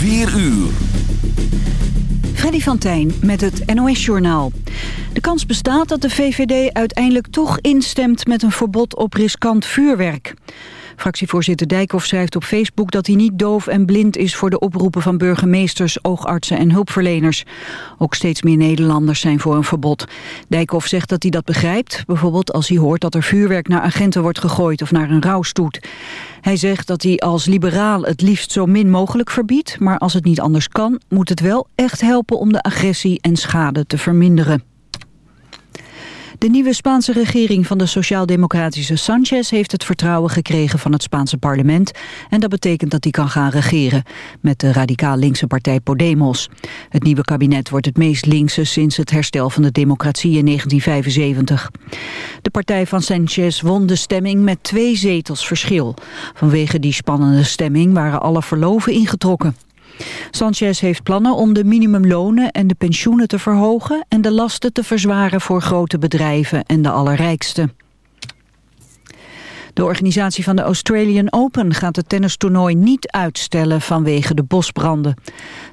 4 uur. Freddy van Tijn met het NOS-journaal. De kans bestaat dat de VVD uiteindelijk toch instemt met een verbod op riskant vuurwerk. Fractievoorzitter Dijkhoff schrijft op Facebook dat hij niet doof en blind is voor de oproepen van burgemeesters, oogartsen en hulpverleners. Ook steeds meer Nederlanders zijn voor een verbod. Dijkhoff zegt dat hij dat begrijpt, bijvoorbeeld als hij hoort dat er vuurwerk naar agenten wordt gegooid of naar een rouwstoet. Hij zegt dat hij als liberaal het liefst zo min mogelijk verbiedt, maar als het niet anders kan, moet het wel echt helpen om de agressie en schade te verminderen. De nieuwe Spaanse regering van de sociaal-democratische Sanchez heeft het vertrouwen gekregen van het Spaanse parlement en dat betekent dat hij kan gaan regeren met de radicaal linkse partij Podemos. Het nieuwe kabinet wordt het meest linkse sinds het herstel van de democratie in 1975. De partij van Sanchez won de stemming met twee zetels verschil. Vanwege die spannende stemming waren alle verloven ingetrokken. Sanchez heeft plannen om de minimumlonen en de pensioenen te verhogen... en de lasten te verzwaren voor grote bedrijven en de allerrijksten. De organisatie van de Australian Open gaat het tennistoernooi niet uitstellen vanwege de bosbranden.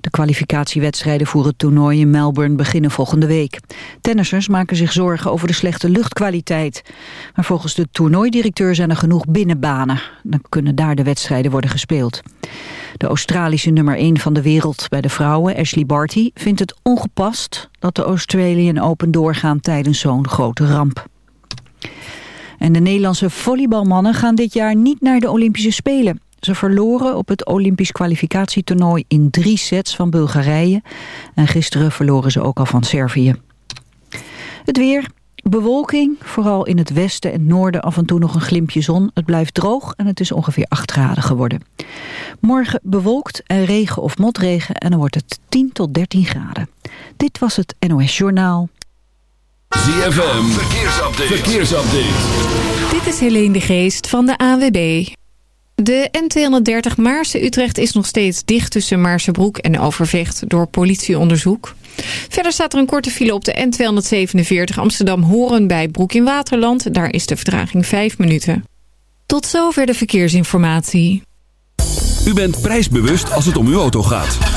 De kwalificatiewedstrijden voor het toernooi in Melbourne beginnen volgende week. Tennissers maken zich zorgen over de slechte luchtkwaliteit. Maar volgens de toernooidirecteur zijn er genoeg binnenbanen. Dan kunnen daar de wedstrijden worden gespeeld. De Australische nummer 1 van de wereld bij de vrouwen, Ashley Barty, vindt het ongepast dat de Australian Open doorgaan tijdens zo'n grote ramp. En de Nederlandse volleybalmannen gaan dit jaar niet naar de Olympische Spelen. Ze verloren op het Olympisch kwalificatietoernooi in drie sets van Bulgarije. En gisteren verloren ze ook al van Servië. Het weer, bewolking, vooral in het westen en noorden af en toe nog een glimpje zon. Het blijft droog en het is ongeveer 8 graden geworden. Morgen bewolkt en regen of motregen en dan wordt het 10 tot 13 graden. Dit was het NOS Journaal. ZFM, verkeersupdate. verkeersupdate. Dit is Helene de Geest van de AWB. De N230 Maarse-Utrecht is nog steeds dicht tussen Maarsebroek en Overvecht door politieonderzoek. Verder staat er een korte file op de N247 Amsterdam-Horen bij Broek in Waterland. Daar is de vertraging 5 minuten. Tot zover de verkeersinformatie. U bent prijsbewust als het om uw auto gaat.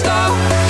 stop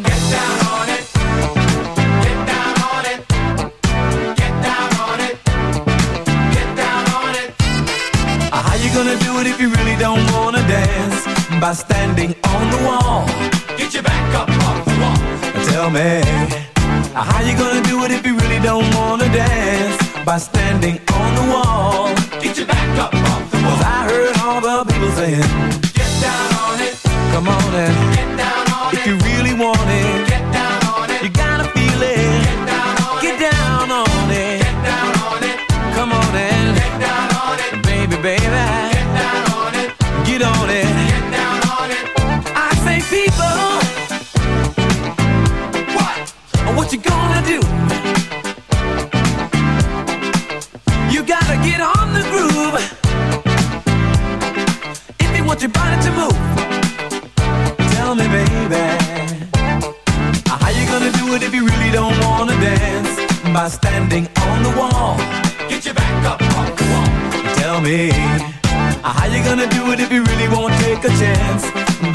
gonna do it if you really don't wanna dance by standing on the wall. Get your back up off the wall. Tell me, how you gonna do it if you really don't wanna dance by standing on the wall? Get your back up off the wall. 'Cause I heard all the people saying, Get down on it. Come on and get down on it. If you really want it, get down on it. You gotta feel it. Get down on it. Get down on it. Get down on it. Come on and get down on it. Baby, baby. Get down on it. I say people. What? What you gonna do? You gotta get on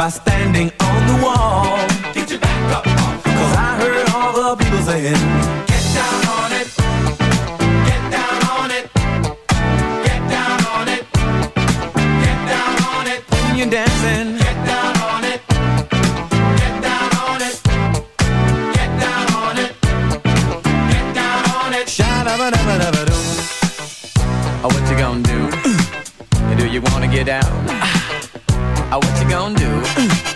By standing on the wall. Get your back up off. Cause I heard all the people saying, Get down on it. Get down on it. Get down on it. Get down on it. When you're dancing. Get down on it. Get down on it. Get down on it. Get down on it. Sha-da-ba-da-ba-da-ba-doo. Oh, what you gonna do? do you wanna get down? What you gonna do? Mm.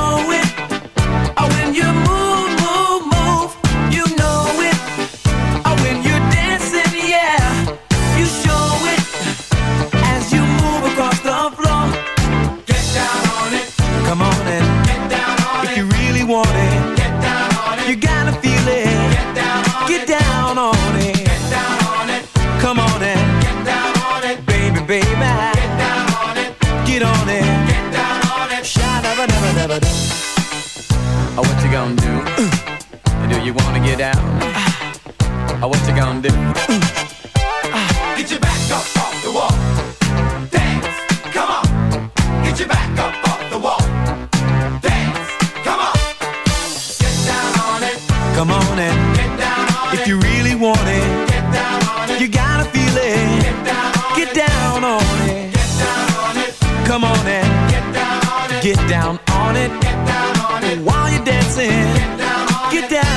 Come on and get down on if it. You really want it, get down on it. You gotta feel it. Get down on get it. Down on it. Get down on it. Come on and get down on it. Get down on it. Get down on it. While you're dancing, get down on get. Down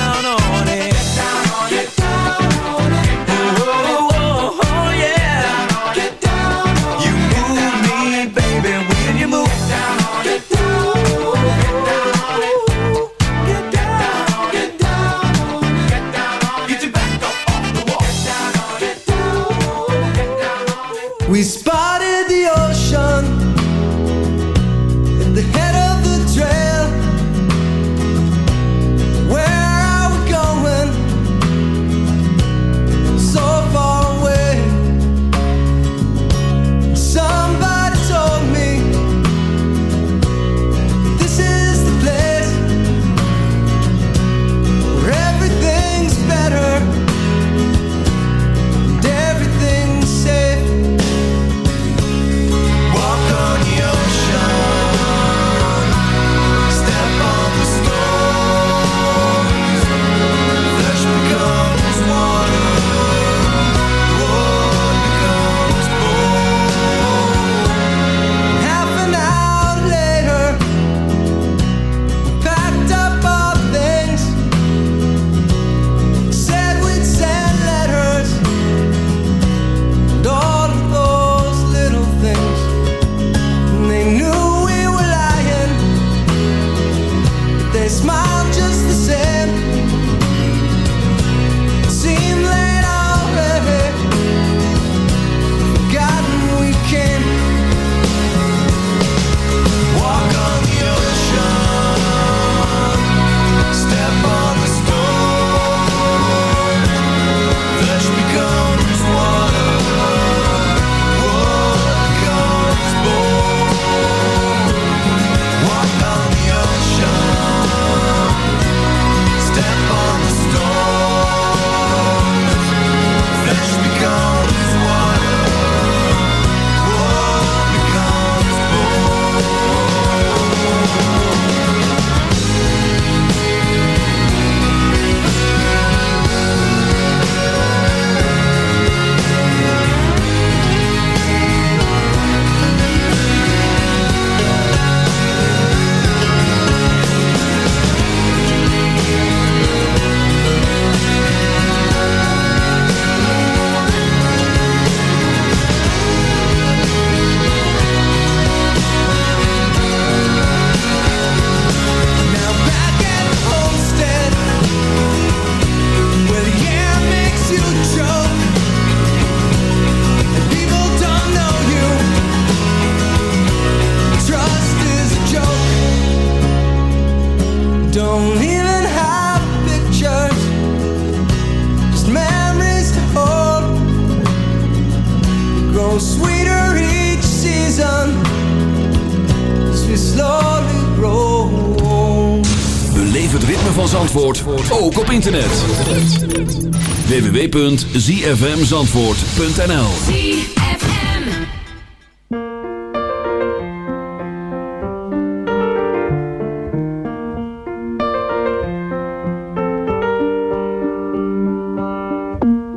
zfmzandvoort.nl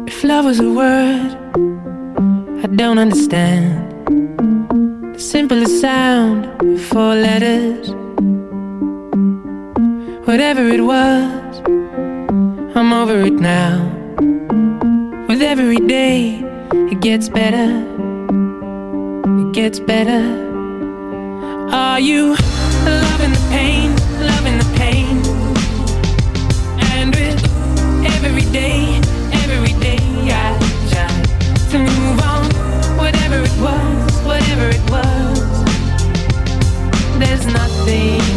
If love was a word I don't understand. The simplest sound Four letters. Whatever it was I'm over it now. With every day, it gets better. It gets better. Are you loving the pain? Loving the pain. And with every day, every day, I try to move on. Whatever it was, whatever it was, there's nothing.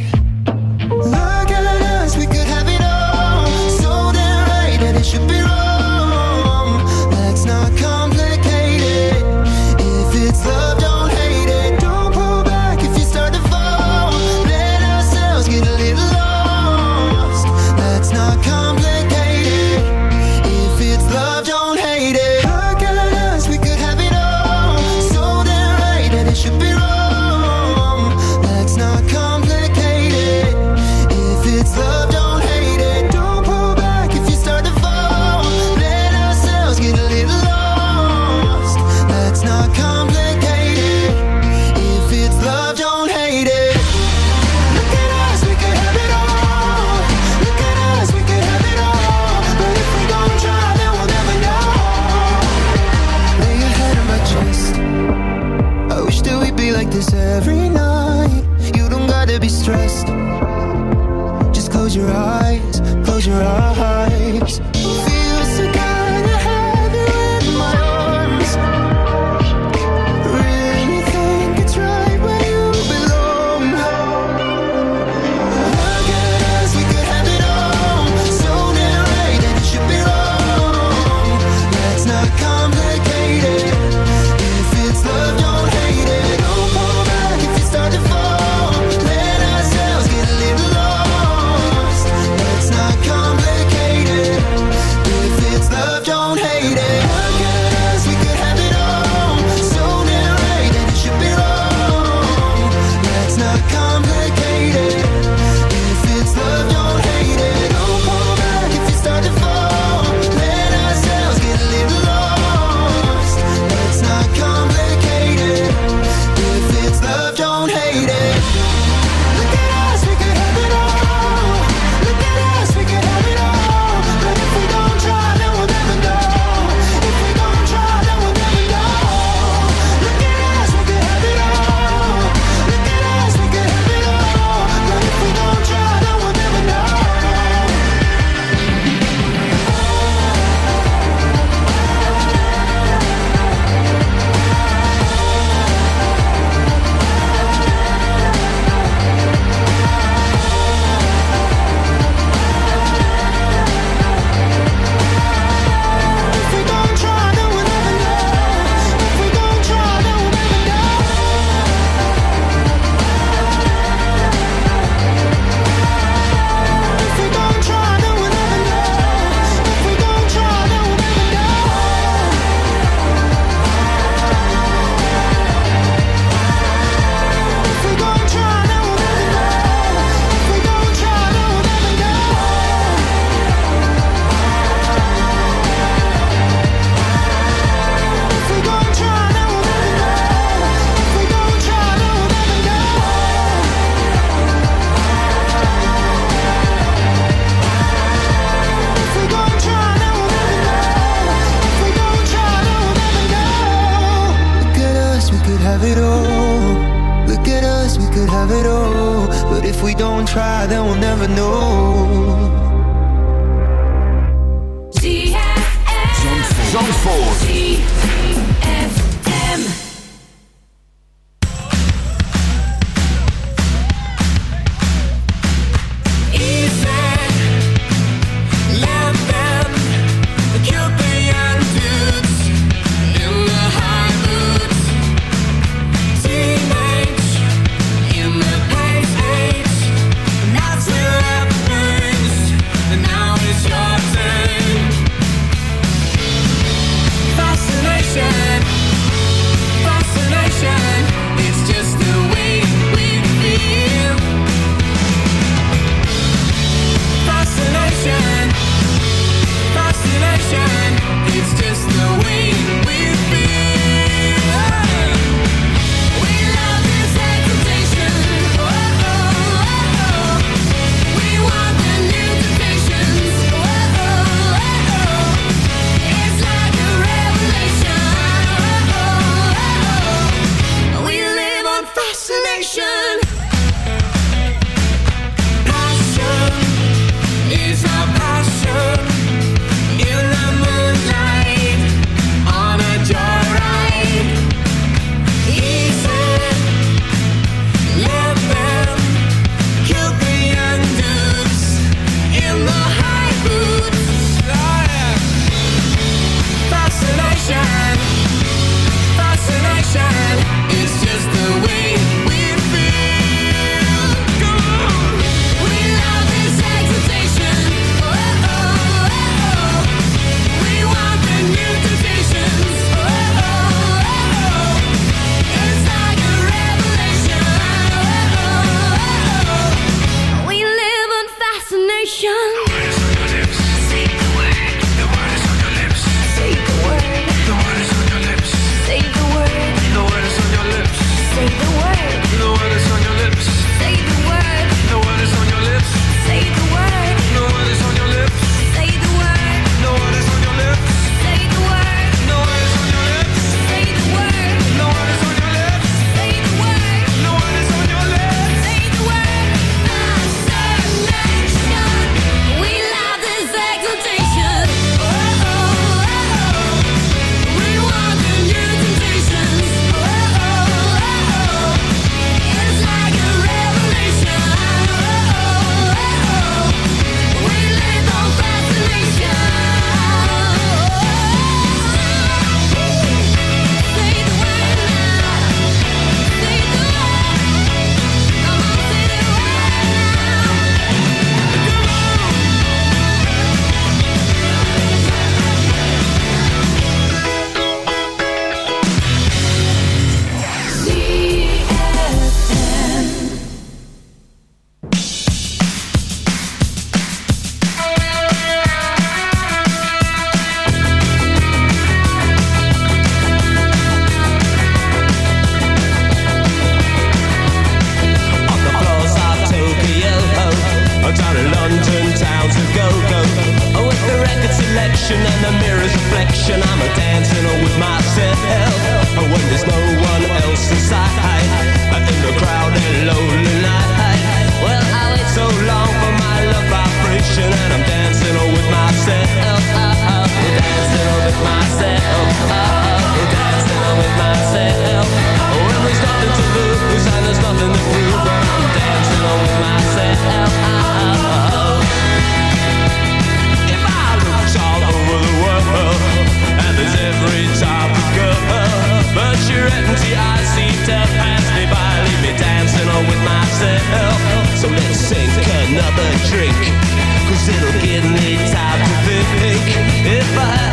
Looking me type to pick if I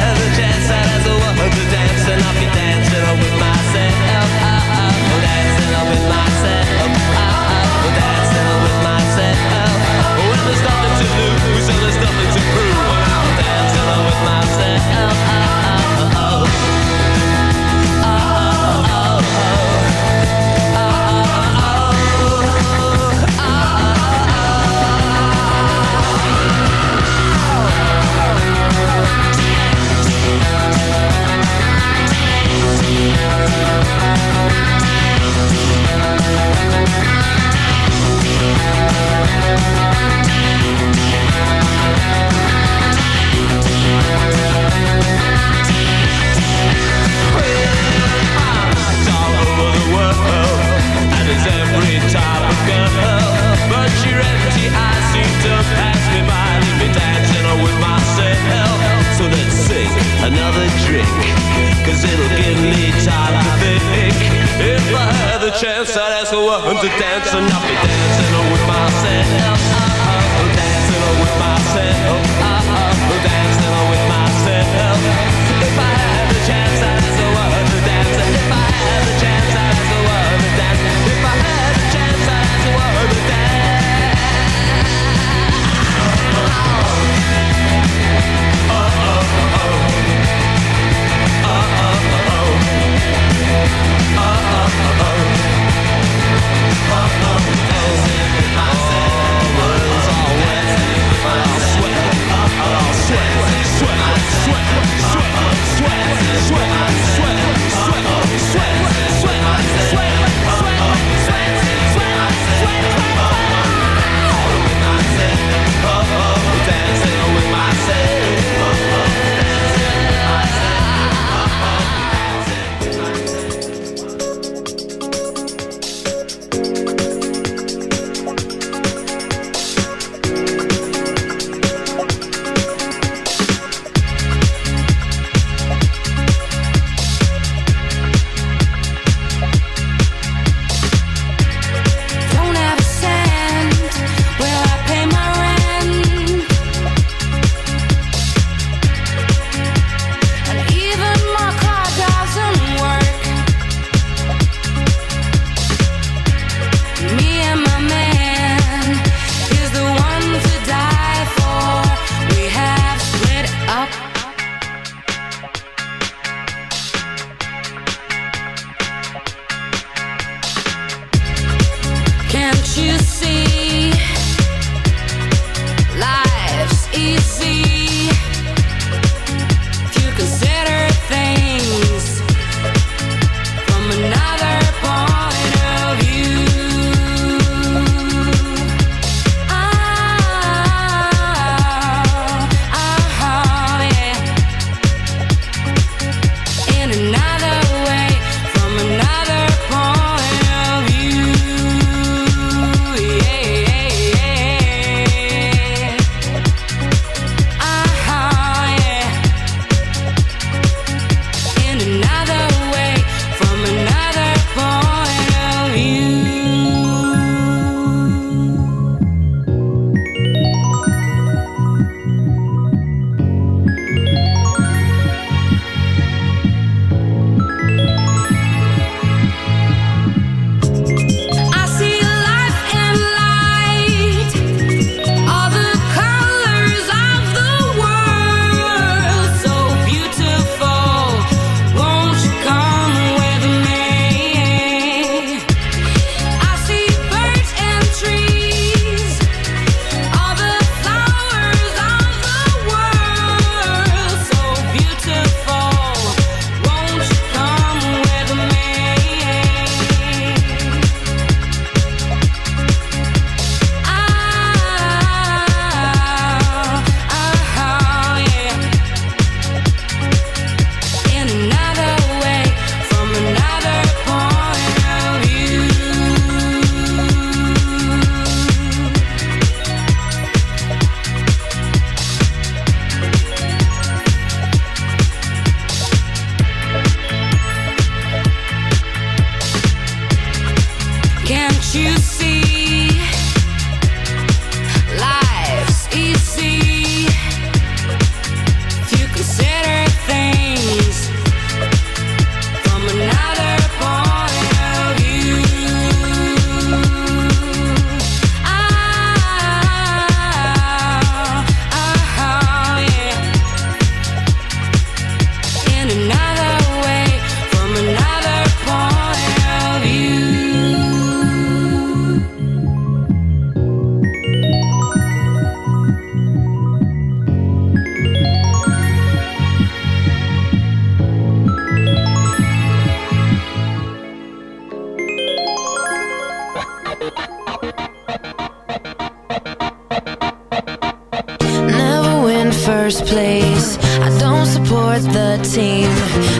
first place. I don't support the team.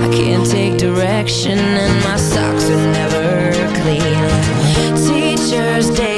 I can't take direction and my socks are never clean. Teacher's day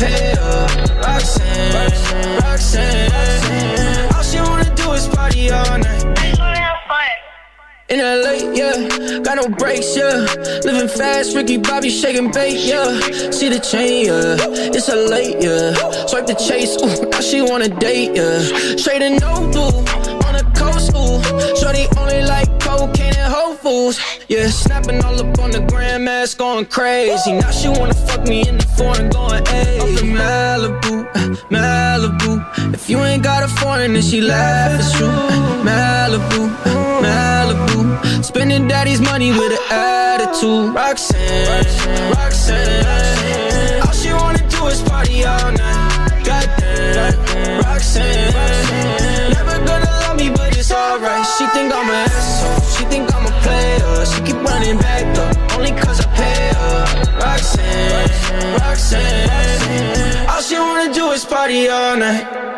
pay her. Roxanne, Roxanne. All she wanna do is party all night. In LA, yeah, got no brakes, yeah. Living fast, Ricky Bobby Shake 'n Bake, yeah. See the chain, yeah. It's a late, yeah. Swipe the chase, ooh, now she wanna date, yeah. Straight and no blue, on the coast, ooh. Shorty only like cocaine and Foods, yeah. Snapping all up on the grandmas, going crazy. Now she wanna fuck me in the foreign, going, in Malibu, Malibu. If you ain't got a foreign, then she laugh you. Uh, Malibu, Malibu. Spending daddy's money with an attitude. Roxanne, Roxanne. All she wanna do is party all night. Goddamn, do is party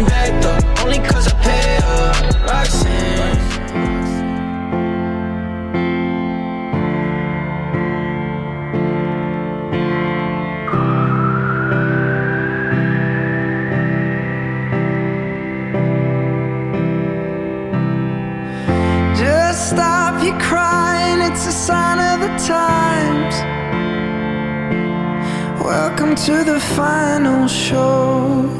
Running back though, only cause I pay her. Roxanne. Just stop your crying, it's a sign of the times. Welcome to the final show.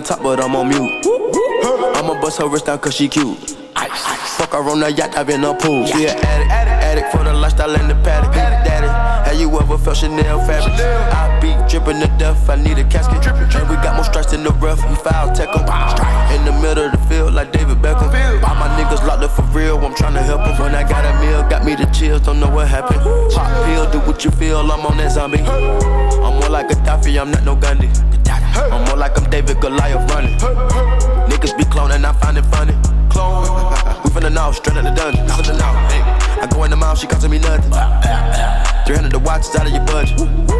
Top, but I'm on mute. I'ma bust her wrist down cause she cute. Fuck her on the yacht, I've been a pool. She an addict, addict addict for the lifestyle and the paddock. Daddy, have you ever felt Chanel fabric? I be dripping to death, I need a casket. And we got more strikes in the rough, we foul tech 'em. Chills, don't know what happened. Pop pill, do what you feel, I'm on that zombie. I'm more like Gaddafi, I'm not no Gandhi. I'm more like I'm David Goliath running. Niggas be cloning, I find it funny. Clone. We finna know, straight out the dungeon. I go in the mouth, she costing me nothing. 300 the watch is out of your budget.